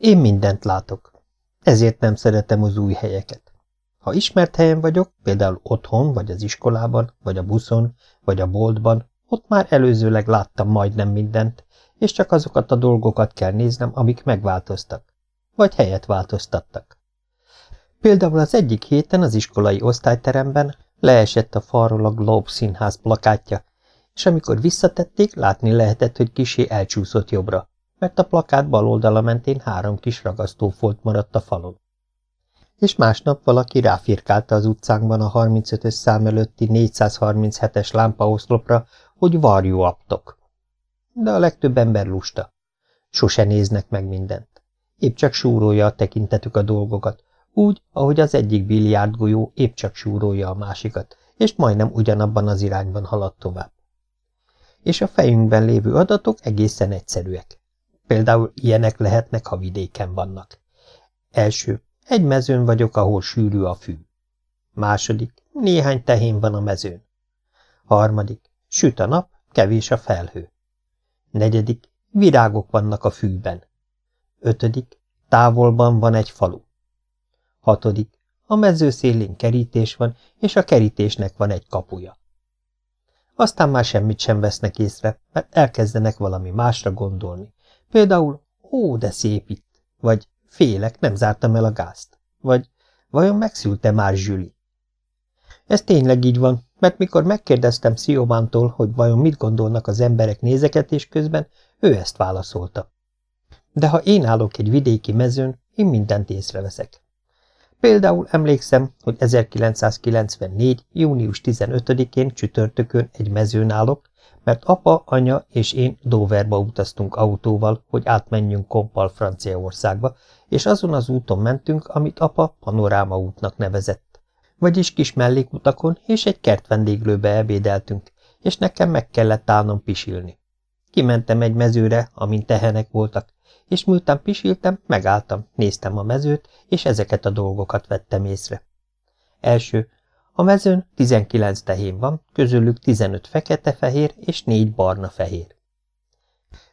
Én mindent látok. Ezért nem szeretem az új helyeket. Ha ismert helyen vagyok, például otthon, vagy az iskolában, vagy a buszon, vagy a boltban, ott már előzőleg láttam majdnem mindent, és csak azokat a dolgokat kell néznem, amik megváltoztak, vagy helyet változtattak. Például az egyik héten az iskolai osztályteremben leesett a falról a Globe színház plakátja, és amikor visszatették, látni lehetett, hogy kisé elcsúszott jobbra, mert a plakát bal oldala mentén három kis ragasztófolt maradt a falon. És másnap valaki ráfirkálta az utcánkban a 35-ös szám előtti 437-es lámpaoszlopra, hogy varjú aptok. De a legtöbb ember lusta. Sose néznek meg mindent. Épp csak súrolja a tekintetük a dolgokat, úgy, ahogy az egyik biliárdgolyó épp csak súrolja a másikat, és majdnem ugyanabban az irányban halad tovább. És a fejünkben lévő adatok egészen egyszerűek. Például ilyenek lehetnek, ha vidéken vannak. Első, egy mezőn vagyok, ahol sűrű a fű. Második, néhány tehén van a mezőn. Harmadik, süt a nap, kevés a felhő. Negyedik, virágok vannak a fűben. Ötödik, távolban van egy falu. Hatodik, a mező szélén kerítés van, és a kerítésnek van egy kapuja. Aztán már semmit sem vesznek észre, mert elkezdenek valami másra gondolni. Például, ó, de szép itt, vagy félek, nem zártam el a gázt, vagy vajon megszülte már Zsüli? Ez tényleg így van, mert mikor megkérdeztem Sziobántól, hogy vajon mit gondolnak az emberek nézeketés közben, ő ezt válaszolta. De ha én állok egy vidéki mezőn, én mindent észreveszek. Például emlékszem, hogy 1994. június 15-én csütörtökön egy mezőn állok, mert apa, anya és én Doverba utaztunk autóval, hogy átmenjünk Kompal Franciaországba, és azon az úton mentünk, amit apa panoráma útnak nevezett. Vagyis kis mellékutakon és egy kertvendéglőbe ebédeltünk, és nekem meg kellett állnom pisilni. Kimentem egy mezőre, amin tehenek voltak, és miután pisiltem, megálltam, néztem a mezőt, és ezeket a dolgokat vettem észre. Első, a mezőn 19 tehén van, közülük 15 fekete-fehér és 4 barna-fehér.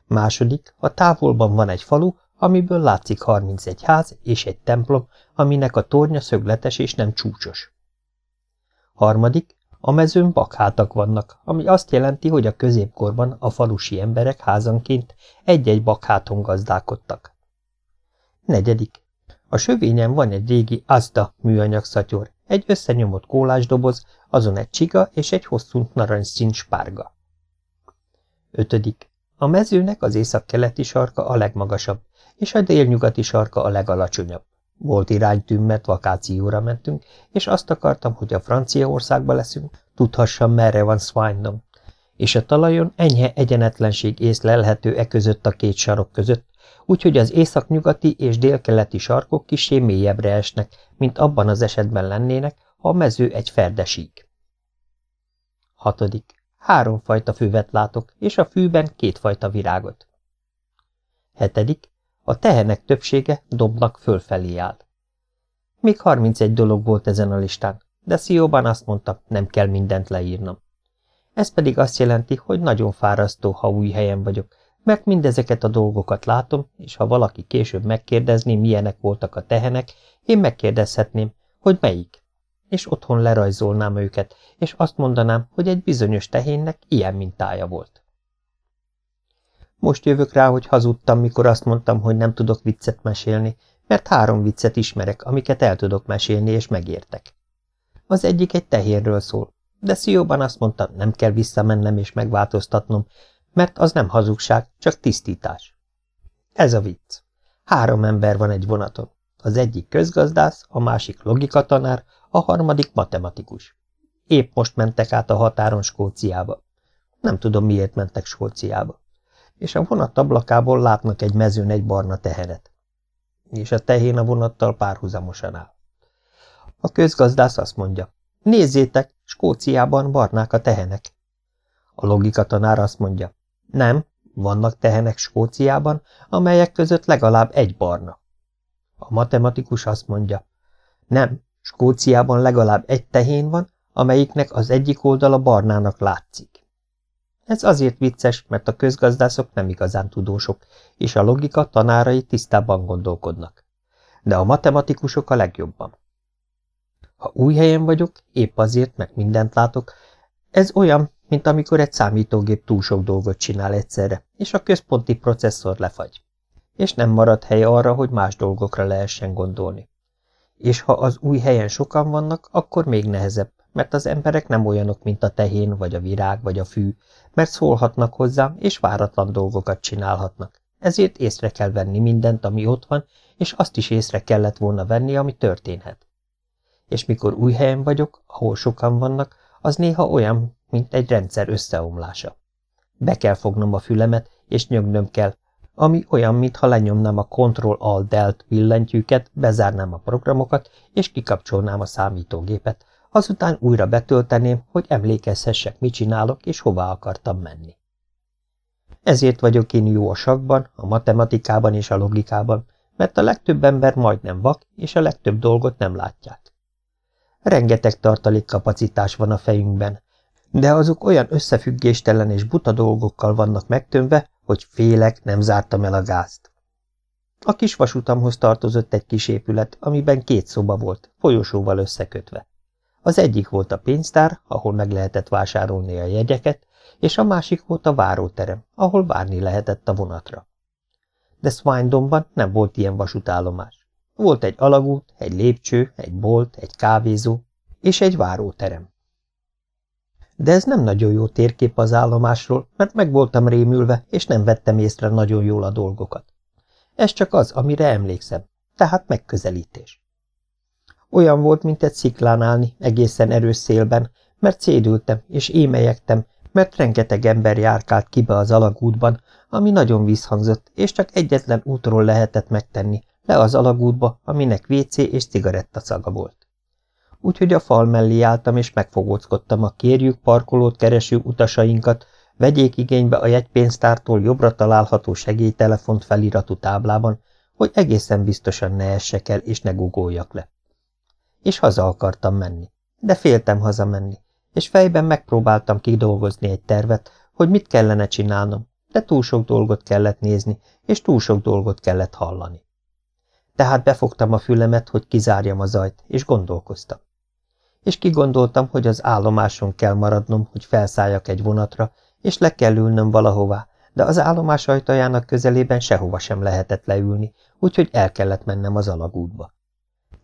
Második, a távolban van egy falu, amiből látszik 31 ház és egy templom, aminek a tornya szögletes és nem csúcsos. Harmadik, a mezőn bakhátak vannak, ami azt jelenti, hogy a középkorban a falusi emberek házanként egy-egy bakháton gazdálkodtak. Negyedik. A sövényen van egy régi azda műanyag szatyor, egy összenyomott kólásdoboz, azon egy csiga és egy hosszú narancsszín spárga. Ötödik. A mezőnek az északkeleti sarka a legmagasabb, és a délnyugati sarka a legalacsonyabb. Volt iránytűm, mert vakációra mentünk, és azt akartam, hogy a Franciaországba leszünk, tudhassam, merre van Swindon. És a talajon enyhe egyenetlenség észlelhető e között a két sarok között, úgyhogy az északnyugati és délkeleti sarkok kisé mélyebbre esnek, mint abban az esetben lennének, ha a mező egy ferdesík. Hatodik. Háromfajta füvet látok, és a fűben kétfajta virágot. Hetedik. A tehenek többsége dobnak fölfelé áll. Még 31 dolog volt ezen a listán, de Szióban azt mondta, nem kell mindent leírnom. Ez pedig azt jelenti, hogy nagyon fárasztó, ha új helyen vagyok, mert mindezeket a dolgokat látom, és ha valaki később megkérdezné, milyenek voltak a tehenek, én megkérdezhetném, hogy melyik, és otthon lerajzolnám őket, és azt mondanám, hogy egy bizonyos tehénnek ilyen mintája volt. Most jövök rá, hogy hazudtam, mikor azt mondtam, hogy nem tudok viccet mesélni, mert három viccet ismerek, amiket el tudok mesélni, és megértek. Az egyik egy tehérről szól, de Szióban azt mondta, nem kell visszamennem és megváltoztatnom, mert az nem hazugság, csak tisztítás. Ez a vicc. Három ember van egy vonaton. Az egyik közgazdász, a másik logikatanár, a harmadik matematikus. Épp most mentek át a határon Skóciába. Nem tudom, miért mentek Skóciába és a vonat ablakából látnak egy mezőn egy barna teheret. És a tehén a vonattal párhuzamosan áll. A közgazdász azt mondja, nézzétek, Skóciában barnák a tehenek. A logika tanár azt mondja, nem, vannak tehenek Skóciában, amelyek között legalább egy barna. A matematikus azt mondja, nem, Skóciában legalább egy tehén van, amelyiknek az egyik oldala barnának látszik. Ez azért vicces, mert a közgazdászok nem igazán tudósok, és a logika tanárai tisztában gondolkodnak. De a matematikusok a legjobban. Ha új helyen vagyok, épp azért, mert mindent látok, ez olyan, mint amikor egy számítógép túl sok dolgot csinál egyszerre, és a központi processzor lefagy. És nem marad hely arra, hogy más dolgokra lehessen gondolni. És ha az új helyen sokan vannak, akkor még nehezebb, mert az emberek nem olyanok, mint a tehén, vagy a virág, vagy a fű, mert szólhatnak hozzám, és váratlan dolgokat csinálhatnak. Ezért észre kell venni mindent, ami ott van, és azt is észre kellett volna venni, ami történhet. És mikor új helyen vagyok, ahol sokan vannak, az néha olyan, mint egy rendszer összeomlása. Be kell fognom a fülemet, és nyögnöm kell, ami olyan, mintha lenyomnám a Ctrl-Alt-Delt billentyűket, bezárnám a programokat, és kikapcsolnám a számítógépet, azután újra betölteném, hogy emlékezhessek, mit csinálok, és hová akartam menni. Ezért vagyok én jó a sakban, a matematikában és a logikában, mert a legtöbb ember majdnem vak, és a legtöbb dolgot nem látják. Rengeteg tartalékkapacitás van a fejünkben, de azok olyan összefüggéstelen és buta dolgokkal vannak megtömve, hogy félek, nem zártam el a gázt. A kis vasutamhoz tartozott egy kis épület, amiben két szoba volt, folyosóval összekötve. Az egyik volt a pénztár, ahol meg lehetett vásárolni a jegyeket, és a másik volt a váróterem, ahol várni lehetett a vonatra. De Swindonban nem volt ilyen vasútállomás. Volt egy alagút, egy lépcső, egy bolt, egy kávézó és egy váróterem. De ez nem nagyon jó térkép az állomásról, mert meg voltam rémülve, és nem vettem észre nagyon jól a dolgokat. Ez csak az, amire emlékszem, tehát megközelítés. Olyan volt, mint egy sziklán állni, egészen erős szélben, mert szédültem és émelyektem, mert rengeteg ember járkált kibe az alagútban, ami nagyon vízhangzott, és csak egyetlen útról lehetett megtenni, le az alagútba, aminek WC és cigaretta szaga volt. Úgyhogy a fal mellé álltam, és megfogóckodtam a kérjük parkolót kereső utasainkat, vegyék igénybe a jegypénztártól jobbra található segélytelefont feliratú táblában, hogy egészen biztosan ne essek el, és ne gugoljak le és haza akartam menni. De féltem hazamenni, és fejben megpróbáltam kidolgozni egy tervet, hogy mit kellene csinálnom, de túl sok dolgot kellett nézni, és túl sok dolgot kellett hallani. Tehát befogtam a fülemet, hogy kizárjam a zajt, és gondolkoztam. És kigondoltam, hogy az állomáson kell maradnom, hogy felszálljak egy vonatra, és le kell ülnöm valahová, de az állomás ajtajának közelében sehova sem lehetett leülni, úgyhogy el kellett mennem az alagútba.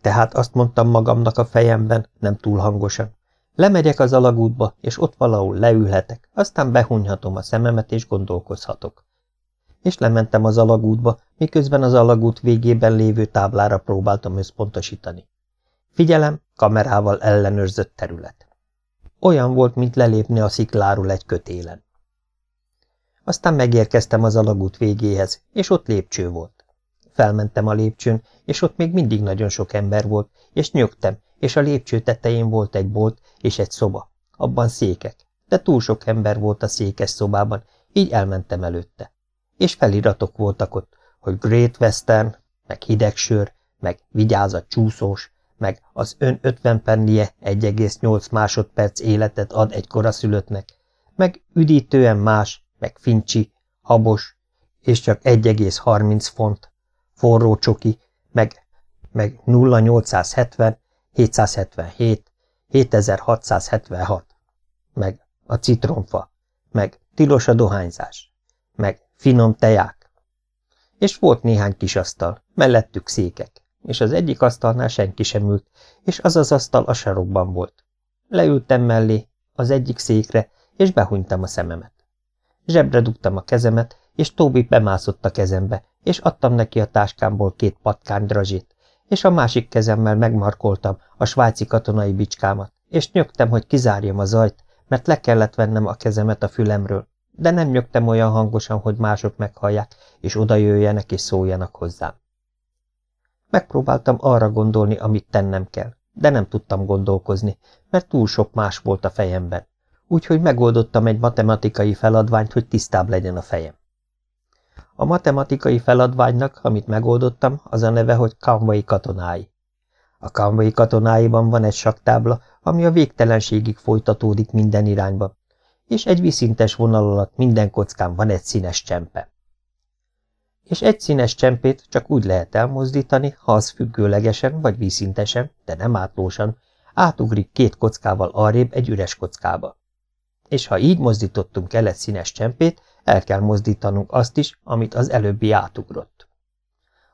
Tehát azt mondtam magamnak a fejemben, nem túl hangosan. Lemegyek az alagútba, és ott valahol leülhetek, aztán behunyhatom a szememet, és gondolkozhatok. És lementem az alagútba, miközben az alagút végében lévő táblára próbáltam összpontosítani. Figyelem, kamerával ellenőrzött terület. Olyan volt, mint lelépni a szikláról egy kötélen. Aztán megérkeztem az alagút végéhez, és ott lépcső volt. Felmentem a lépcsőn, és ott még mindig nagyon sok ember volt, és nyögtem, és a lépcső tetején volt egy bolt és egy szoba. Abban székek, de túl sok ember volt a székes szobában, így elmentem előtte. És feliratok voltak ott, hogy Great Western, meg hidegsör, meg vigyázat csúszós, meg az ön 50 pennie 1,8 másodperc életet ad egy koraszülöttnek, meg üdítően más, meg fincsi, habos, és csak 1,30 font, forró csoki, meg, meg 0870, 777, 7676, meg a citronfa, meg tilos a dohányzás, meg finom teják. És volt néhány kis asztal, mellettük székek, és az egyik asztalnál senki sem ült, és az az asztal a sarokban volt. Leültem mellé, az egyik székre, és behunytam a szememet. Zsebre dugtam a kezemet, és Tóbi bemászott a kezembe, és adtam neki a táskámból két patkány drazsit, és a másik kezemmel megmarkoltam a svájci katonai bicskámat, és nyögtem, hogy kizárjam a zajt, mert le kellett vennem a kezemet a fülemről, de nem nyögtem olyan hangosan, hogy mások meghallják, és odajöjjenek és szóljanak hozzám. Megpróbáltam arra gondolni, amit tennem kell, de nem tudtam gondolkozni, mert túl sok más volt a fejemben, úgyhogy megoldottam egy matematikai feladványt, hogy tisztább legyen a fejem. A matematikai feladványnak, amit megoldottam, az a neve, hogy Kanvai katonái. A Kanvai katonáiban van egy saktábla, ami a végtelenségig folytatódik minden irányba, és egy viszintes vonal alatt minden kockán van egy színes csempe. És egy színes csempét csak úgy lehet elmozdítani, ha az függőlegesen vagy vízszintesen, de nem átlósan, átugrik két kockával arrébb egy üres kockába. És ha így mozdítottunk el egy színes csempét, el kell mozdítanunk azt is, amit az előbbi átugrott.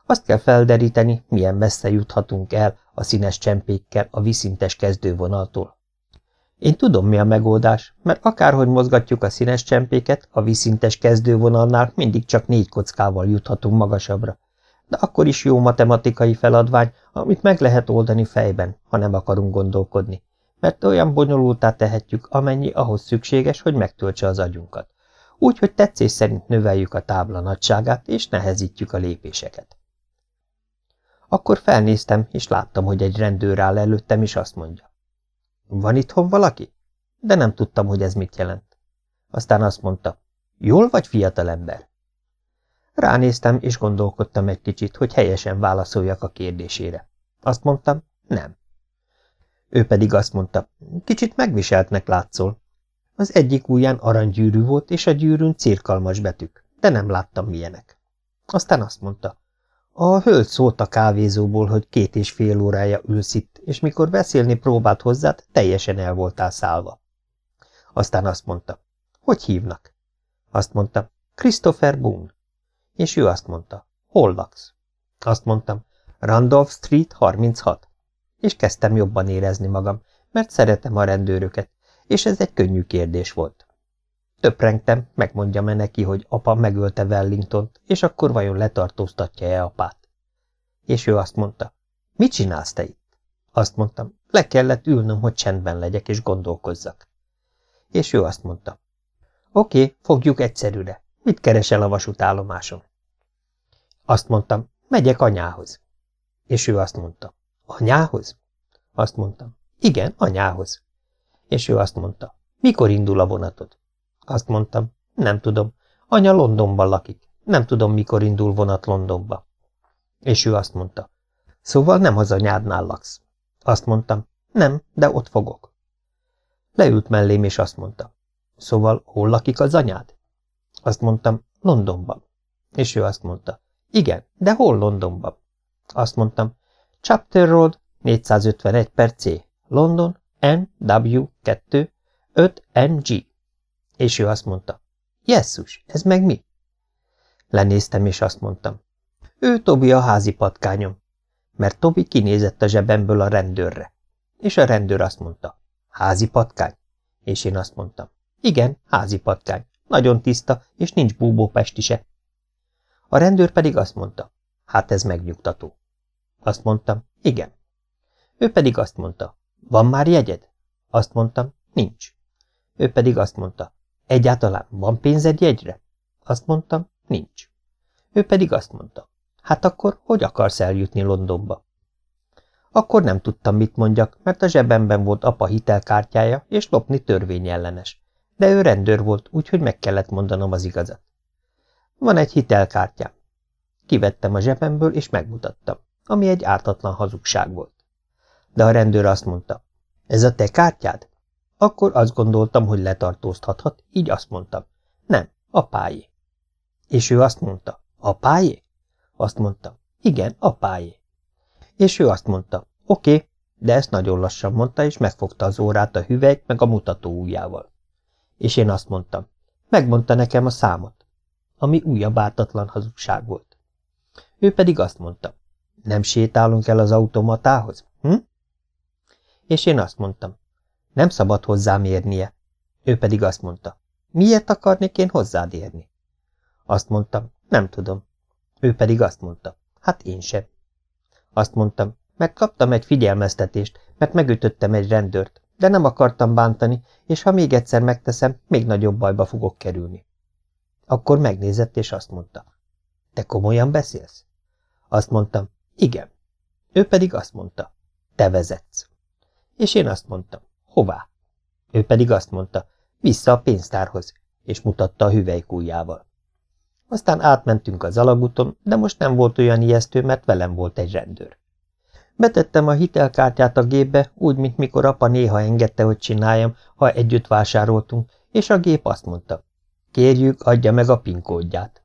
Azt kell felderíteni, milyen messze juthatunk el a színes csempékkel a viszintes kezdővonaltól. Én tudom, mi a megoldás, mert akárhogy mozgatjuk a színes csempéket, a viszintes kezdővonalnál mindig csak négy kockával juthatunk magasabbra. De akkor is jó matematikai feladvány, amit meg lehet oldani fejben, ha nem akarunk gondolkodni, mert olyan bonyolultá tehetjük, amennyi ahhoz szükséges, hogy megtöltse az agyunkat. Úgy, hogy tetszés szerint növeljük a tábla nagyságát, és nehezítjük a lépéseket. Akkor felnéztem, és láttam, hogy egy rendőr áll előttem, és azt mondja. Van itthon valaki? De nem tudtam, hogy ez mit jelent. Aztán azt mondta, jól vagy fiatalember? Ránéztem, és gondolkodtam egy kicsit, hogy helyesen válaszoljak a kérdésére. Azt mondtam, nem. Ő pedig azt mondta, kicsit megviseltnek látszol. Az egyik ujján aranygyűrű volt, és a gyűrűn cirkalmas betűk, de nem láttam milyenek. Aztán azt mondta, a hölgy szólt a kávézóból, hogy két és fél órája ülsz itt, és mikor beszélni próbált hozzád, teljesen el voltál szállva. Aztán azt mondta, hogy hívnak? Azt mondta, Christopher Boone. És ő azt mondta, hol laksz? Azt mondtam, Randolph Street 36. És kezdtem jobban érezni magam, mert szeretem a rendőröket, és ez egy könnyű kérdés volt. Töprengtem, megmondjam-e neki, hogy apa megölte wellington és akkor vajon letartóztatja-e apát? És ő azt mondta, mit csinálsz te itt? Azt mondtam, le kellett ülnöm, hogy csendben legyek és gondolkozzak. És ő azt mondta, oké, okay, fogjuk egyszerűre. Mit keresel a vasútállomáson? Azt mondtam, megyek anyához. És ő azt mondta, anyához? Azt mondtam, igen, anyához. És ő azt mondta, mikor indul a vonatod? Azt mondtam, nem tudom. Anya Londonban lakik. Nem tudom, mikor indul vonat Londonba. És ő azt mondta, szóval nem az anyádnál laksz. Azt mondtam, nem, de ott fogok. Leült mellém, és azt mondta, szóval hol lakik az anyád? Azt mondtam, Londonban. És ő azt mondta, igen, de hol Londonban? Azt mondtam, Chapter Road, 451 per C, London, NW 2, 5 NG. És ő azt mondta, Jesszus, ez meg mi? Lenéztem, és azt mondtam, ő Tobi a házi patkányom, mert Tobi kinézett a zsebemből a rendőrre. És a rendőr azt mondta, házi patkány? És én azt mondtam, igen, házi patkány, nagyon tiszta, és nincs búbópesti se. A rendőr pedig azt mondta, hát ez megnyugtató. Azt mondtam, igen. Ő pedig azt mondta, van már jegyed? Azt mondtam, nincs. Ő pedig azt mondta, Egyáltalán van pénzed jegyre? Azt mondtam, nincs. Ő pedig azt mondta, hát akkor hogy akarsz eljutni Londonba? Akkor nem tudtam, mit mondjak, mert a zsebemben volt apa hitelkártyája, és lopni törvényellenes. De ő rendőr volt, úgyhogy meg kellett mondanom az igazat. Van egy hitelkártyám. Kivettem a zsebemből, és megmutattam, ami egy ártatlan hazugság volt. De a rendőr azt mondta, ez a te kártyád? Akkor azt gondoltam, hogy letartóztathat, így azt mondtam. Nem, apájé. És ő azt mondta, apájé? Azt mondtam, igen, apájé. És ő azt mondta, oké, okay, de ezt nagyon lassan mondta, és megfogta az órát a hüvelyk meg a mutató ujjával. És én azt mondtam, megmondta nekem a számot, ami újabb ártatlan hazugság volt. Ő pedig azt mondta, nem sétálunk el az automatához, hm? És én azt mondtam, nem szabad hozzám érnie. Ő pedig azt mondta, miért akarnék én hozzád érni? Azt mondtam, nem tudom. Ő pedig azt mondta, hát én sem. Azt mondtam, mert kaptam egy figyelmeztetést, mert megütöttem egy rendőrt, de nem akartam bántani, és ha még egyszer megteszem, még nagyobb bajba fogok kerülni. Akkor megnézett, és azt mondta, te komolyan beszélsz? Azt mondtam, igen. Ő pedig azt mondta, te vezetsz. És én azt mondtam, Hová? Ő pedig azt mondta, vissza a pénztárhoz, és mutatta a hüvelykújjával. Aztán átmentünk az alagúton, de most nem volt olyan ijesztő, mert velem volt egy rendőr. Betettem a hitelkártyát a gépbe, úgy, mint mikor apa néha engedte, hogy csináljam, ha együtt vásároltunk, és a gép azt mondta, kérjük, adja meg a PIN kódját.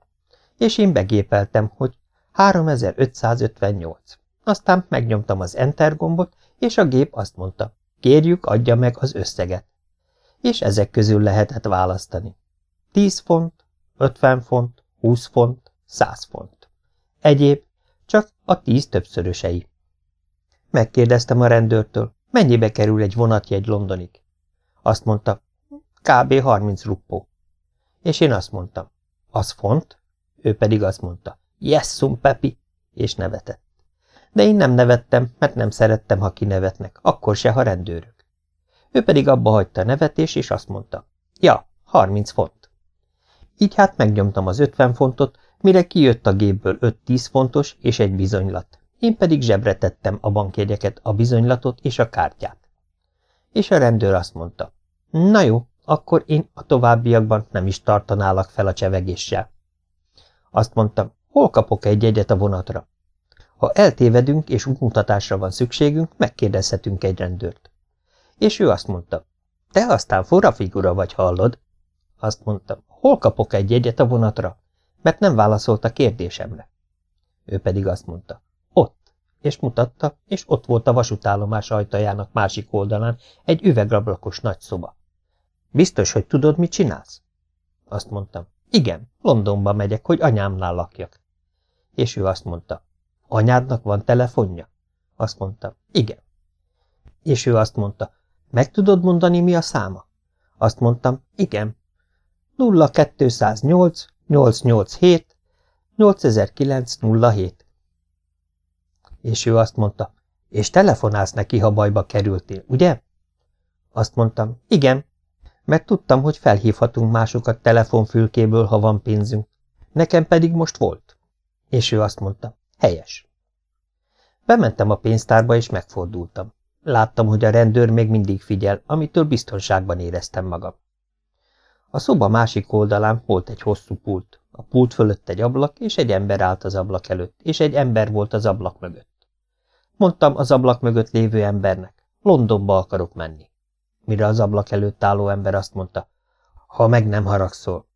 És én begépeltem, hogy 3558. Aztán megnyomtam az Enter gombot, és a gép azt mondta, kérjük, adja meg az összeget. És ezek közül lehetett választani. 10 font, 50 font, 20 font, 100 font. Egyéb, csak a tíz többszörösei. Megkérdeztem a rendőrtől, mennyibe kerül egy vonatjegy Londonig. Azt mondta, kb. 30 ruppó. És én azt mondtam, az font? Ő pedig azt mondta, Jessum, Pepi, és nevetett. De én nem nevettem, mert nem szerettem, ha kinevetnek, akkor se, ha rendőrök. Ő pedig abba hagyta a nevetés, és azt mondta, ja, 30 font. Így hát megnyomtam az 50 fontot, mire kijött a gépből 5-10 fontos és egy bizonylat. Én pedig zsebre tettem a bankjegyeket, a bizonylatot és a kártyát. És a rendőr azt mondta, na jó, akkor én a továbbiakban nem is tartanálak fel a csevegéssel. Azt mondtam, hol kapok egy jegyet a vonatra? Ha eltévedünk és útmutatásra van szükségünk, megkérdezhetünk egy rendőrt. És ő azt mondta, te aztán forra figura vagy, hallod? Azt mondtam, hol kapok egy jegyet a vonatra? Mert nem válaszolt a kérdésemre. Ő pedig azt mondta, ott, és mutatta, és ott volt a vasútállomás ajtajának másik oldalán egy üvegablakos nagy szoba. Biztos, hogy tudod, mit csinálsz? Azt mondtam, igen, Londonba megyek, hogy anyámnál lakjak. És ő azt mondta, anyádnak van telefonja? Azt mondtam, igen. És ő azt mondta, meg tudod mondani, mi a száma? Azt mondtam, igen. 0208 887 800907. És ő azt mondta, és telefonálsz neki, ha bajba kerültél, ugye? Azt mondtam, igen, mert tudtam, hogy felhívhatunk másokat telefonfülkéből, ha van pénzünk. Nekem pedig most volt. És ő azt mondta, helyes. Bementem a pénztárba, és megfordultam. Láttam, hogy a rendőr még mindig figyel, amitől biztonságban éreztem magam. A szoba másik oldalán volt egy hosszú pult. A pult fölött egy ablak, és egy ember állt az ablak előtt, és egy ember volt az ablak mögött. Mondtam az ablak mögött lévő embernek, Londonba akarok menni. Mire az ablak előtt álló ember azt mondta, ha meg nem haragszol.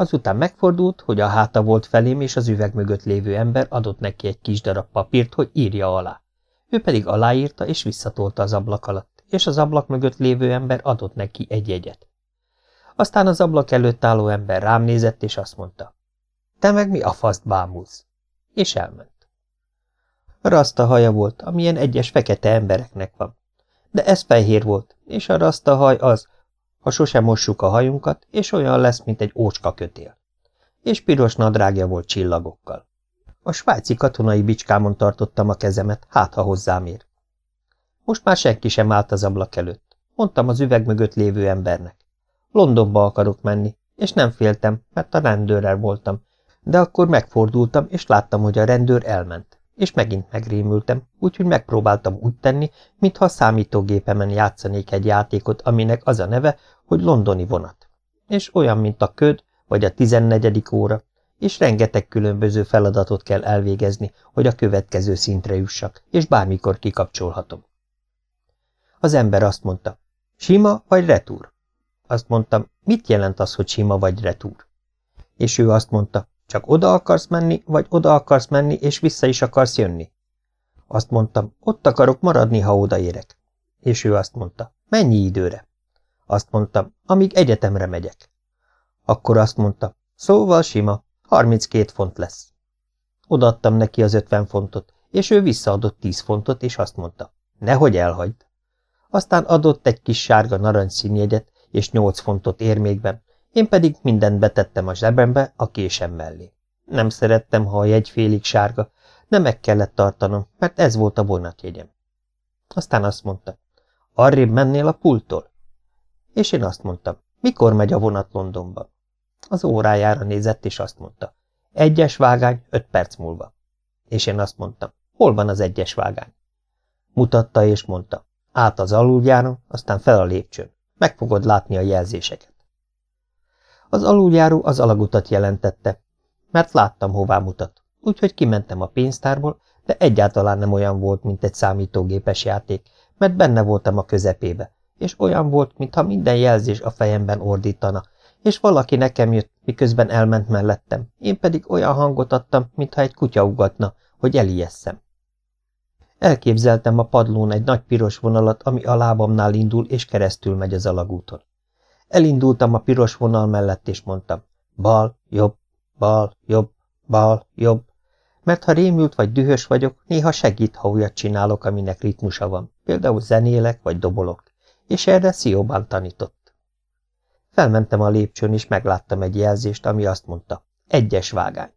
Azután megfordult, hogy a háta volt felém, és az üveg mögött lévő ember adott neki egy kis darab papírt, hogy írja alá. Ő pedig aláírta, és visszatolta az ablak alatt, és az ablak mögött lévő ember adott neki egy jegyet. Aztán az ablak előtt álló ember rám nézett, és azt mondta, te meg mi a faszt bámulsz? És elment. Rasta haja volt, amilyen egyes fekete embereknek van. De ez fehér volt, és a rasta haj az, ha sosem mossuk a hajunkat, és olyan lesz, mint egy ócska kötél. És piros nadrágja volt csillagokkal. A svájci katonai bicskámon tartottam a kezemet, hát ha hozzám ér. Most már senki sem állt az ablak előtt. Mondtam az üveg mögött lévő embernek. Londonba akarok menni, és nem féltem, mert a rendőrrel voltam, de akkor megfordultam, és láttam, hogy a rendőr elment, és megint megrémültem, úgyhogy megpróbáltam úgy tenni, mintha a számítógépemen játszanék egy játékot, aminek az a neve, hogy londoni vonat. És olyan, mint a köd, vagy a tizennegyedik óra, és rengeteg különböző feladatot kell elvégezni, hogy a következő szintre jussak, és bármikor kikapcsolhatom. Az ember azt mondta, sima vagy retúr? Azt mondtam, mit jelent az, hogy sima vagy retúr? És ő azt mondta, csak oda akarsz menni, vagy oda akarsz menni, és vissza is akarsz jönni? Azt mondtam, ott akarok maradni, ha odaérek. És ő azt mondta, mennyi időre? Azt mondtam, amíg egyetemre megyek. Akkor azt mondta, szóval sima, 32 font lesz. Odaadtam neki az 50 fontot, és ő visszaadott 10 fontot, és azt mondta, nehogy elhagyd. Aztán adott egy kis sárga narancsszínjegyet, és 8 fontot érmékben, én pedig mindent betettem a zsebembe a késem mellé. Nem szerettem, ha a jegy félig sárga, de meg kellett tartanom, mert ez volt a vonatjegyem. Aztán azt mondta, arrébb mennél a pulttól? És én azt mondtam, mikor megy a vonat Londonba? Az órájára nézett, és azt mondta, egyes vágány, öt perc múlva. És én azt mondtam, hol van az egyes vágány? Mutatta és mondta, át az aluljáron, aztán fel a lépcsőn. Meg fogod látni a jelzéseket. Az aluljáró az alagutat jelentette, mert láttam, hová mutat, úgyhogy kimentem a pénztárból, de egyáltalán nem olyan volt, mint egy számítógépes játék, mert benne voltam a közepébe, és olyan volt, mintha minden jelzés a fejemben ordítana, és valaki nekem jött, miközben elment mellettem, én pedig olyan hangot adtam, mintha egy kutya ugatna, hogy elijesszem. Elképzeltem a padlón egy nagy piros vonalat, ami a lábamnál indul, és keresztül megy az alagúton. Elindultam a piros vonal mellett, és mondtam, bal, jobb, bal, jobb, bal, jobb, mert ha rémült vagy dühös vagyok, néha segít, ha olyat csinálok, aminek ritmusa van, például zenélek vagy dobolok, és erre Szióban tanított. Felmentem a lépcsőn, és megláttam egy jelzést, ami azt mondta, egyes vágány.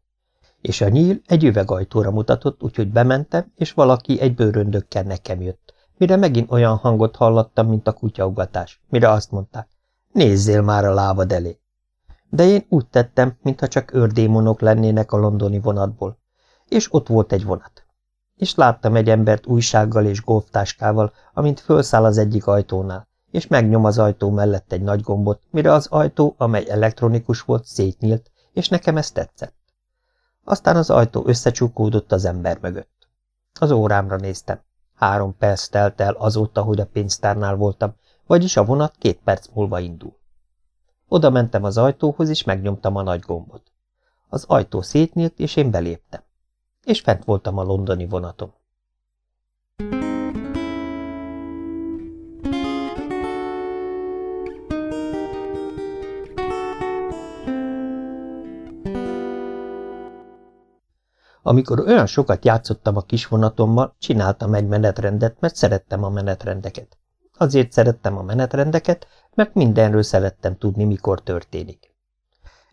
És a nyíl egy üvegajtóra mutatott, úgyhogy bementem, és valaki egy bőröndökkel nekem jött, mire megint olyan hangot hallottam, mint a kutyaugatás, mire azt mondták, nézzél már a lábad elé. De én úgy tettem, mintha csak őrdémonok lennének a londoni vonatból, és ott volt egy vonat. És láttam egy embert újsággal és golftáskával, amint fölszáll az egyik ajtónál, és megnyom az ajtó mellett egy nagy gombot, mire az ajtó, amely elektronikus volt, szétnyílt, és nekem ez tetszett. Aztán az ajtó összecsukódott az ember mögött. Az órámra néztem. Három perc telt el azóta, hogy a pénztárnál voltam, vagyis a vonat két perc múlva indul. Oda mentem az ajtóhoz, és megnyomtam a nagy gombot. Az ajtó szétnyílt, és én beléptem és fent voltam a londoni vonatom. Amikor olyan sokat játszottam a kis vonatommal, csináltam egy menetrendet, mert szerettem a menetrendeket. Azért szerettem a menetrendeket, mert mindenről szerettem tudni, mikor történik.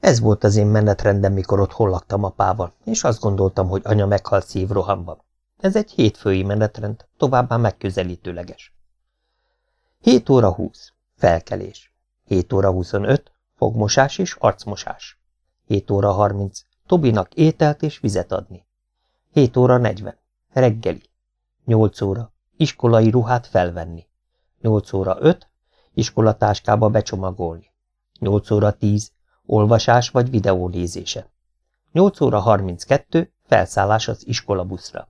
Ez volt az én menetrendem, mikor ott hollaktam apával, és azt gondoltam, hogy anya meghalt szívrohamban. Ez egy hétfői menetrend, továbbá megközelítőleges. 7 óra 20. Felkelés. 7 óra 25. Fogmosás és arcmosás. 7 óra 30. Tobinak ételt és vizet adni. 7 óra 40. Reggeli. 8 óra. Iskolai ruhát felvenni. 8 óra 5. Iskolatáskába becsomagolni. 8 óra 10. Olvasás vagy videó nézése. 8 óra 32, felszállás az iskolabuszra.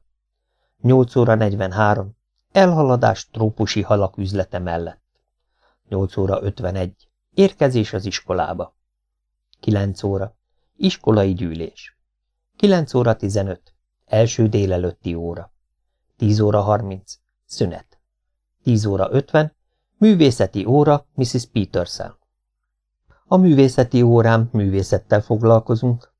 8 óra 43, elhaladás trópusi halak üzlete mellett. 8 óra 51, érkezés az iskolába. 9 óra, iskolai gyűlés. 9 óra 15, első délelőtti óra. 10 óra 30, szünet. 10 óra 50, művészeti óra Mrs. Peterson. A művészeti órán művészettel foglalkozunk,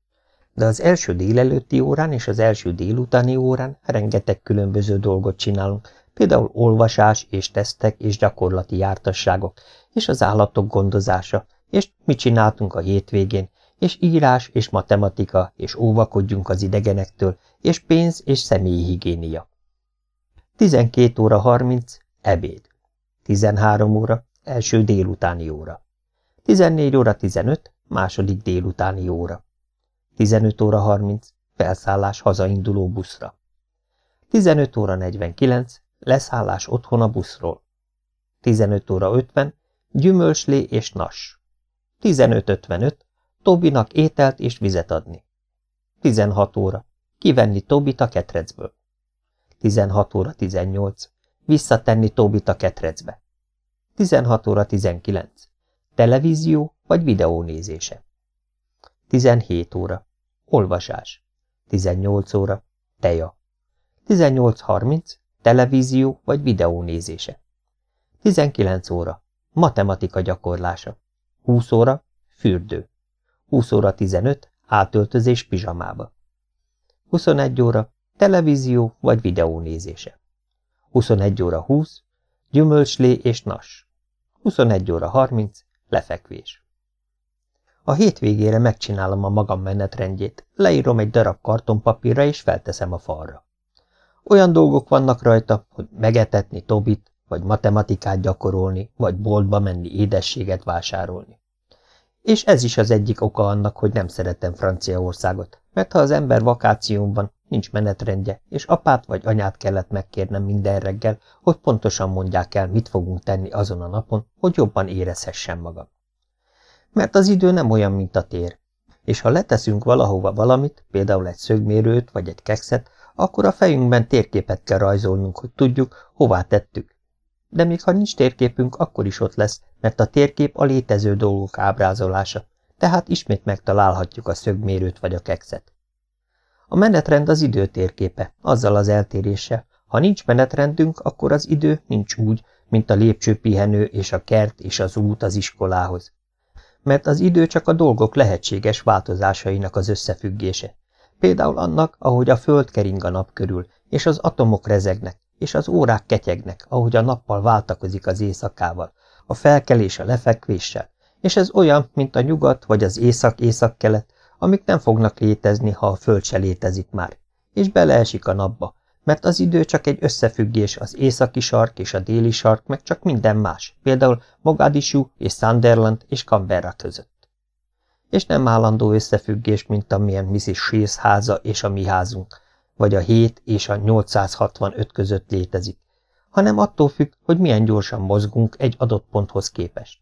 de az első délelőtti órán és az első délutáni órán rengeteg különböző dolgot csinálunk, például olvasás és tesztek és gyakorlati jártasságok, és az állatok gondozása, és mit csináltunk a hétvégén, és írás és matematika, és óvakodjunk az idegenektől, és pénz és személyi higiénia. 12 óra 30, ebéd. 13 óra, első délutáni óra. 14 óra 15, második délutáni óra. 15 óra 30, felszállás hazainduló buszra. 15 óra 49, leszállás otthon a buszról. 15 óra 50, gyümölcslé és nas. 15.55, Tobinak ételt és vizet adni. 16 óra, kivenni Tobit a ketrecből. 16 óra 18, visszatenni Tobit a ketrecbe. 16 óra 19, Televízió vagy videó nézése. 17 óra. Olvasás. 18 óra. Teja. 18.30. Televízió vagy videó nézése. 19 óra. Matematika gyakorlása. 20 óra. Fürdő. 20 óra 15. Átöltözés pizsamába. 21 óra. Televízió vagy videó nézése. 21 óra 20. Gyümölcslé és nas. 21 óra 30. Lefekvés. A hétvégére megcsinálom a magam menetrendjét, leírom egy darab kartonpapírra és felteszem a falra. Olyan dolgok vannak rajta, hogy megetetni Tobit, vagy matematikát gyakorolni, vagy boltba menni édességet vásárolni. És ez is az egyik oka annak, hogy nem szeretem Franciaországot, mert ha az ember vakáción nincs menetrendje, és apát vagy anyát kellett megkérnem minden reggel, hogy pontosan mondják el, mit fogunk tenni azon a napon, hogy jobban érezhessem magam. Mert az idő nem olyan, mint a tér, és ha leteszünk valahova valamit, például egy szögmérőt vagy egy kekszet, akkor a fejünkben térképet kell rajzolnunk, hogy tudjuk, hová tettük. de még ha nincs térképünk, akkor is ott lesz, mert a térkép a létező dolgok ábrázolása, tehát ismét megtalálhatjuk a szögmérőt vagy a kekszet. A menetrend az idő térképe, azzal az eltéréssel, ha nincs menetrendünk, akkor az idő nincs úgy, mint a lépcsőpihenő és a kert és az út az iskolához. Mert az idő csak a dolgok lehetséges változásainak az összefüggése. Például annak, ahogy a föld kering a nap körül, és az atomok rezegnek, és az órák ketyegnek, ahogy a nappal váltakozik az éjszakával, a felkelés a lefekvéssel, és ez olyan, mint a nyugat vagy az észak-észak-kelet, amik nem fognak létezni, ha a föld se létezik már, és beleesik a napba, mert az idő csak egy összefüggés az északi sark és a déli sark, meg csak minden más, például Mogadishu és Sunderland és Canberra között. És nem állandó összefüggés, mint amilyen Mrs. Shears háza és a mi házunk, vagy a 7 és a 865 között létezik, hanem attól függ, hogy milyen gyorsan mozgunk egy adott ponthoz képest.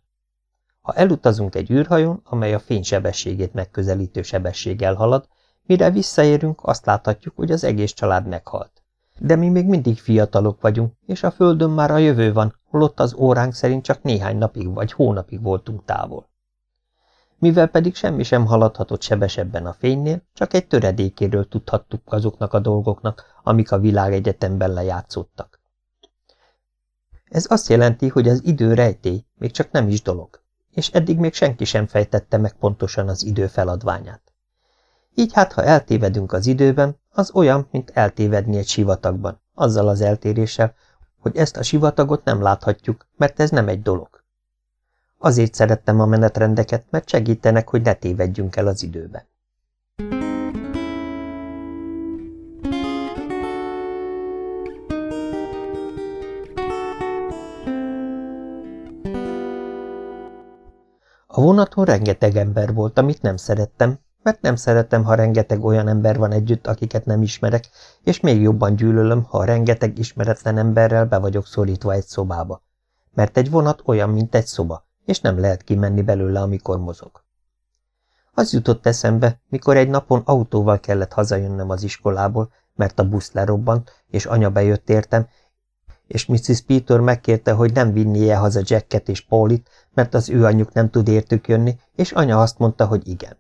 Ha elutazunk egy űrhajón, amely a fénysebességét megközelítő sebességgel halad, mire visszaérünk, azt láthatjuk, hogy az egész család meghalt. De mi még mindig fiatalok vagyunk, és a Földön már a jövő van, holott az óránk szerint csak néhány napig vagy hónapig voltunk távol. Mivel pedig semmi sem haladhatott sebesebben a fénynél, csak egy töredékéről tudhattuk azoknak a dolgoknak, amik a világegyetemben lejátszódtak. Ez azt jelenti, hogy az idő rejtély, még csak nem is dolog, és eddig még senki sem fejtette meg pontosan az idő feladványát. Így hát, ha eltévedünk az időben, az olyan, mint eltévedni egy sivatagban, azzal az eltéréssel, hogy ezt a sivatagot nem láthatjuk, mert ez nem egy dolog. Azért szerettem a menetrendeket, mert segítenek, hogy ne tévedjünk el az időben. A vonaton rengeteg ember volt, amit nem szerettem, mert nem szeretem, ha rengeteg olyan ember van együtt, akiket nem ismerek, és még jobban gyűlölöm, ha rengeteg ismeretlen emberrel be vagyok szorítva egy szobába. Mert egy vonat olyan, mint egy szoba, és nem lehet kimenni belőle, amikor mozog. Az jutott eszembe, mikor egy napon autóval kellett hazajönnöm az iskolából, mert a busz lerobbant, és anya bejött értem, és Mrs. Peter megkérte, hogy nem vinnie haza Jacket és Paulit, mert az ő anyjuk nem tud értük jönni, és anya azt mondta, hogy igen.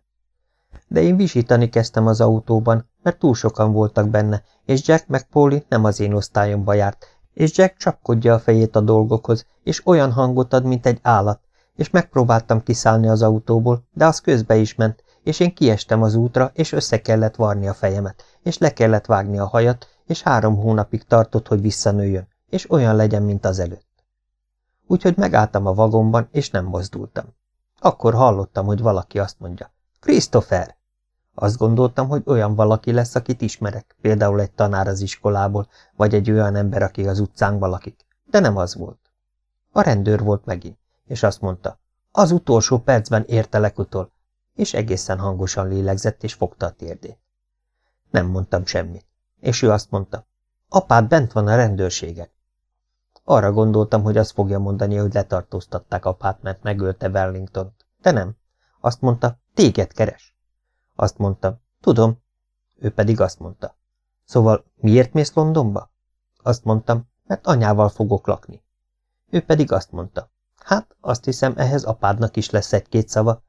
De én visítani kezdtem az autóban, mert túl sokan voltak benne, és Jack meg Pauli nem az én osztályomba járt, és Jack csapkodja a fejét a dolgokhoz, és olyan hangot ad, mint egy állat, és megpróbáltam kiszállni az autóból, de az közbe is ment, és én kiestem az útra, és össze kellett varni a fejemet, és le kellett vágni a hajat, és három hónapig tartott, hogy visszanőjön, és olyan legyen, mint az előtt. Úgyhogy megálltam a vagomban, és nem mozdultam. Akkor hallottam, hogy valaki azt mondja, Christopher! Azt gondoltam, hogy olyan valaki lesz, akit ismerek, például egy tanár az iskolából, vagy egy olyan ember, aki az utcán valakik. De nem az volt. A rendőr volt megint, és azt mondta, az utolsó percben értelek utol, és egészen hangosan lélegzett, és fogta a térdét. Nem mondtam semmit, és ő azt mondta, apád bent van a rendőrségen. Arra gondoltam, hogy azt fogja mondani, hogy letartóztatták apát, mert megölte wellington -t. De nem. Azt mondta, téged keres. Azt mondtam, tudom. Ő pedig azt mondta. Szóval miért mész Londonba? Azt mondtam, mert anyával fogok lakni. Ő pedig azt mondta. Hát, azt hiszem, ehhez apádnak is lesz egy-két szava.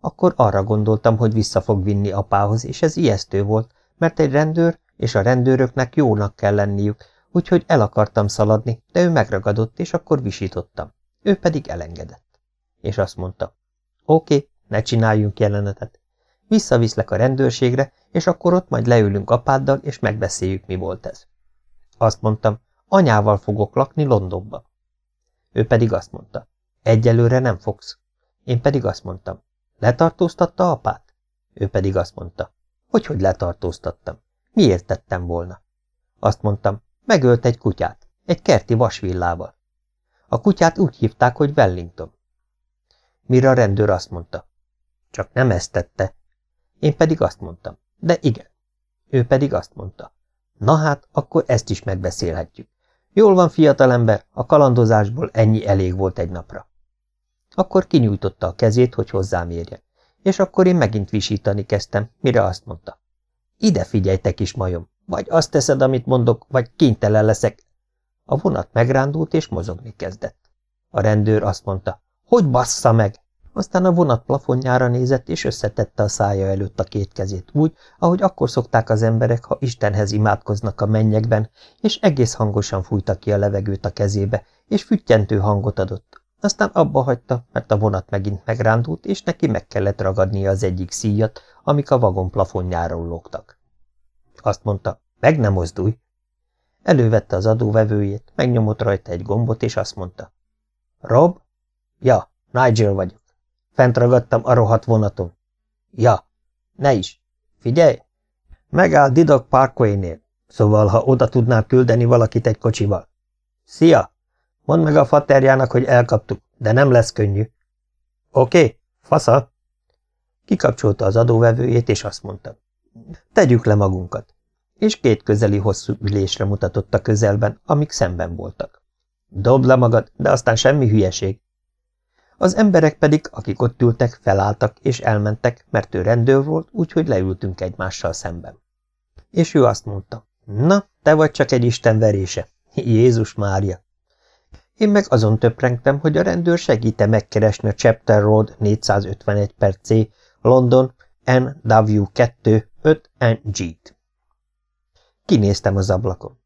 Akkor arra gondoltam, hogy vissza fog vinni apához, és ez ijesztő volt, mert egy rendőr, és a rendőröknek jónak kell lenniük, úgyhogy el akartam szaladni, de ő megragadott, és akkor visítottam. Ő pedig elengedett. És azt mondta, oké, okay, ne csináljunk jelenetet. Visszaviszlek a rendőrségre, és akkor ott majd leülünk apáddal, és megbeszéljük, mi volt ez. Azt mondtam, anyával fogok lakni Londonba. Ő pedig azt mondta, egyelőre nem fogsz. Én pedig azt mondtam, letartóztatta apát? Ő pedig azt mondta, hogy hogy letartóztattam. Miért tettem volna? Azt mondtam, megölt egy kutyát, egy kerti vasvillával. A kutyát úgy hívták, hogy Wellington. Mire rendőr azt mondta, csak nem ezt tette. Én pedig azt mondtam, de igen. Ő pedig azt mondta, na hát, akkor ezt is megbeszélhetjük. Jól van, fiatalember, a kalandozásból ennyi elég volt egy napra. Akkor kinyújtotta a kezét, hogy hozzám érjen, és akkor én megint visítani kezdtem, mire azt mondta. Ide figyelj, kis majom, vagy azt teszed, amit mondok, vagy kénytelen leszek. A vonat megrándult és mozogni kezdett. A rendőr azt mondta, hogy bassza meg! Aztán a vonat plafonjára nézett, és összetette a szája előtt a két kezét úgy, ahogy akkor szokták az emberek, ha Istenhez imádkoznak a mennyekben, és egész hangosan fújta ki a levegőt a kezébe, és füttyentő hangot adott. Aztán abba hagyta, mert a vonat megint megrándult, és neki meg kellett ragadnia az egyik szíjat, amik a vagon plafonjáról lógtak. Azt mondta, meg nem mozdulj! Elővette az adóvevőjét, megnyomott rajta egy gombot, és azt mondta. Rob? Ja, Nigel vagyok. Fent ragadtam a rohadt vonaton. Ja, ne is. Figyelj! Megáll Didok Parkway-nél, szóval ha oda tudnál küldeni valakit egy kocsival. Szia! Mondd meg a faterjának, hogy elkaptuk, de nem lesz könnyű. Oké, okay, fasza! Kikapcsolta az adóvevőjét, és azt mondta. Tegyük le magunkat. És két közeli hosszú ülésre mutatott a közelben, amik szemben voltak. Dobd le magad, de aztán semmi hülyeség. Az emberek pedig, akik ott ültek, felálltak és elmentek, mert ő rendőr volt, úgyhogy leültünk egymással szemben. És ő azt mondta, na, te vagy csak egy istenverése. Jézus Mária! Én meg azon töprengtem, hogy a rendőr segíte megkeresni a Chapter Road 451 per C, London, NW2 5NG-t. Kinéztem az ablakon.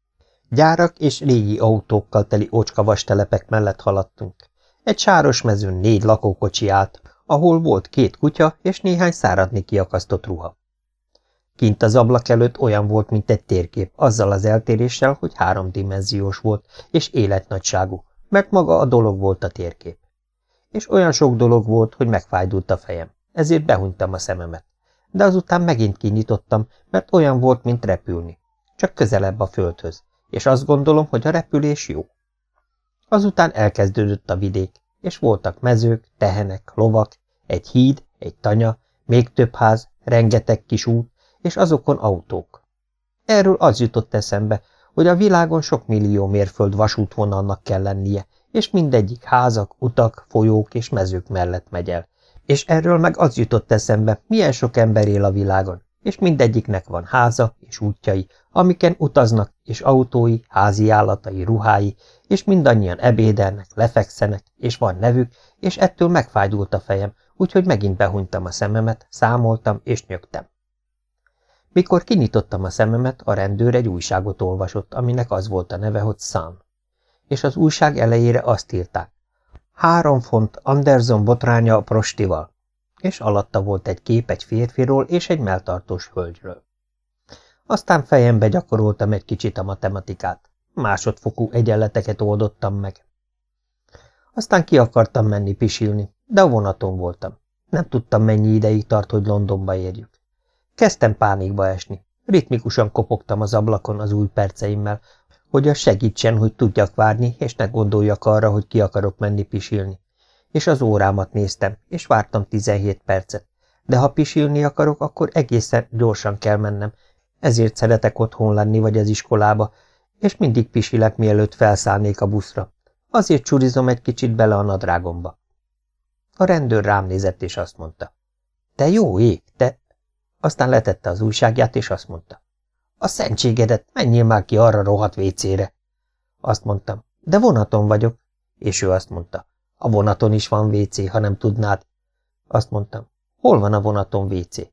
Gyárak és légi autókkal teli ocskavas telepek mellett haladtunk. Egy sáros mezőn négy lakókocsi állt, ahol volt két kutya és néhány száradni kiakasztott ruha. Kint az ablak előtt olyan volt, mint egy térkép, azzal az eltéréssel, hogy háromdimenziós volt és életnagyságú, mert maga a dolog volt a térkép. És olyan sok dolog volt, hogy megfájdult a fejem, ezért behunytam a szememet. De azután megint kinyitottam, mert olyan volt, mint repülni, csak közelebb a földhöz, és azt gondolom, hogy a repülés jó. Azután elkezdődött a vidék, és voltak mezők, tehenek, lovak, egy híd, egy tanya, még több ház, rengeteg kis út, és azokon autók. Erről az jutott eszembe, hogy a világon sok millió mérföld vasútvonalnak kell lennie, és mindegyik házak, utak, folyók és mezők mellett megy el. És erről meg az jutott eszembe, milyen sok ember él a világon, és mindegyiknek van háza és útjai, amiken utaznak, és autói, házi állatai, ruhái, és mindannyian ebédelnek, lefekszenek, és van nevük, és ettől megfájdult a fejem, úgyhogy megint behunytam a szememet, számoltam és nyögtem. Mikor kinyitottam a szememet, a rendőr egy újságot olvasott, aminek az volt a neve, hogy Sun. És az újság elejére azt írták. Három font Anderson botránya a prostival. És alatta volt egy kép egy férfiról és egy melltartós hölgyről. Aztán fejembe gyakoroltam egy kicsit a matematikát. Másodfokú egyenleteket oldottam meg. Aztán ki akartam menni pisilni, de a vonaton voltam. Nem tudtam, mennyi ideig tart, hogy Londonba érjük. Kezdtem pánikba esni. Ritmikusan kopogtam az ablakon az új perceimmel, hogy a segítsen, hogy tudjak várni, és ne gondoljak arra, hogy ki akarok menni pisilni. És az órámat néztem, és vártam 17 percet. De ha pisilni akarok, akkor egészen gyorsan kell mennem, ezért szeretek otthon lenni vagy az iskolába, és mindig pisilek, mielőtt felszállnék a buszra. Azért csurizom egy kicsit bele a nadrágomba. A rendőr rám nézett, és azt mondta. Te jó ég, te... Aztán letette az újságját, és azt mondta. A szentségedet, menjél már ki arra rohadt vécére. Azt mondtam, de vonaton vagyok. És ő azt mondta, a vonaton is van vécé, ha nem tudnád. Azt mondtam, hol van a vonaton vécé?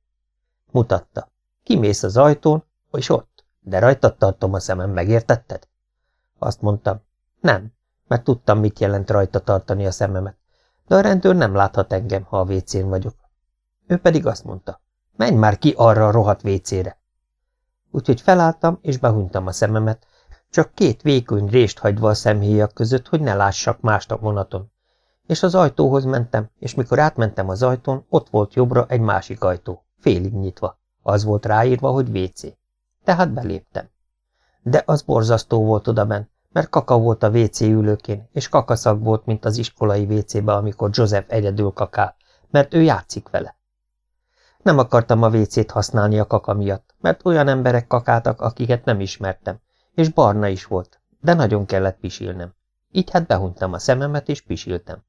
Mutatta. Kimész az ajtón, és ott, de rajtad tartom a szemem, megértetted? Azt mondtam, nem, mert tudtam, mit jelent rajta tartani a szememet, de a rendőr nem láthat engem, ha a vécén vagyok. Ő pedig azt mondta, menj már ki arra a rohadt vécére. Úgyhogy felálltam, és behunytam a szememet, csak két vékony rést hagyva a szemhéjak között, hogy ne lássak mást a vonaton. És az ajtóhoz mentem, és mikor átmentem az ajtón, ott volt jobbra egy másik ajtó, félig nyitva. Az volt ráírva, hogy WC. Tehát beléptem. De az borzasztó volt odaben, mert kaka volt a WC ülőkén, és kakaszag volt, mint az iskolai WC-be, amikor Joseph egyedül kakál, mert ő játszik vele. Nem akartam a WC-t használni a kaka miatt, mert olyan emberek kakáltak, akiket nem ismertem, és barna is volt, de nagyon kellett pisilnem. Így hát behunytam a szememet, és pisiltem.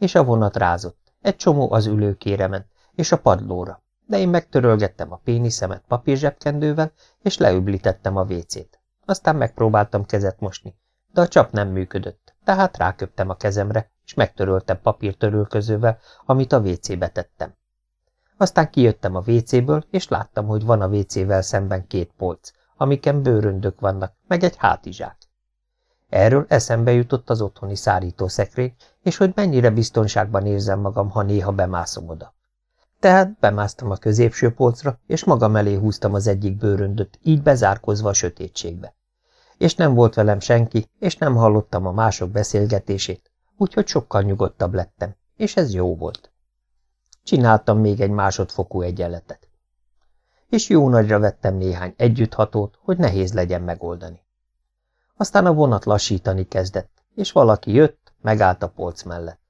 És a vonat rázott. Egy csomó az ülőkére ment, és a padlóra de én megtörölgettem a péniszemet papírzsebkendővel, és leüblítettem a vécét. Aztán megpróbáltam kezet mosni, de a csap nem működött, tehát ráköptem a kezemre, és megtöröltem papírtörölközővel, amit a WC-be tettem. Aztán kijöttem a WC-ből, és láttam, hogy van a WC-vel szemben két polc, amiken bőröndök vannak, meg egy hátizsák. Erről eszembe jutott az otthoni szárítószekrény, és hogy mennyire biztonságban érzem magam, ha néha bemászom oda. Tehát bemásztam a középső polcra, és magam elé húztam az egyik bőröndöt, így bezárkozva a sötétségbe. És nem volt velem senki, és nem hallottam a mások beszélgetését, úgyhogy sokkal nyugodtabb lettem, és ez jó volt. Csináltam még egy másodfokú egyenletet. És jó nagyra vettem néhány együtthatót, hogy nehéz legyen megoldani. Aztán a vonat lassítani kezdett, és valaki jött, megállt a polc mellett.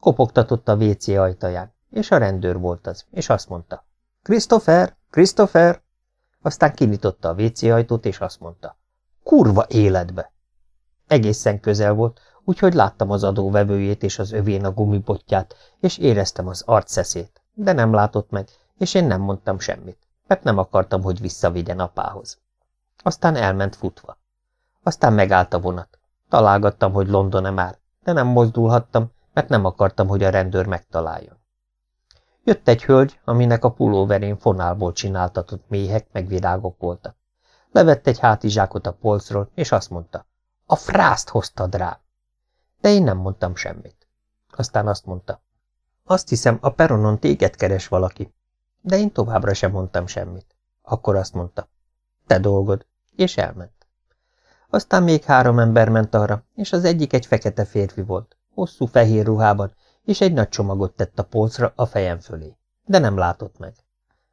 Kopogtatott a WC ajtaján, és a rendőr volt az, és azt mondta, Christopher, Christopher! Aztán kinyitotta a WC ajtót, és azt mondta, kurva életbe! Egészen közel volt, úgyhogy láttam az adóvevőjét és az övén a gumibotját, és éreztem az arcszeszét, de nem látott meg, és én nem mondtam semmit, mert nem akartam, hogy visszavigyen apához. Aztán elment futva. Aztán megállt a vonat. Találgattam, hogy London-e már, de nem mozdulhattam, mert nem akartam, hogy a rendőr megtaláljon. Jött egy hölgy, aminek a pulóverén fonálból csináltatott méhek meg virágok voltak. Levett egy hátizsákot a polcról, és azt mondta, a frászt hoztad rám. De én nem mondtam semmit. Aztán azt mondta, azt hiszem, a peronon téged keres valaki. De én továbbra sem mondtam semmit. Akkor azt mondta, te dolgod, és elment. Aztán még három ember ment arra, és az egyik egy fekete férfi volt, hosszú fehér ruhában, és egy nagy csomagot tett a polcra a fejem fölé, de nem látott meg.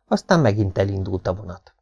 Aztán megint elindult a vonat.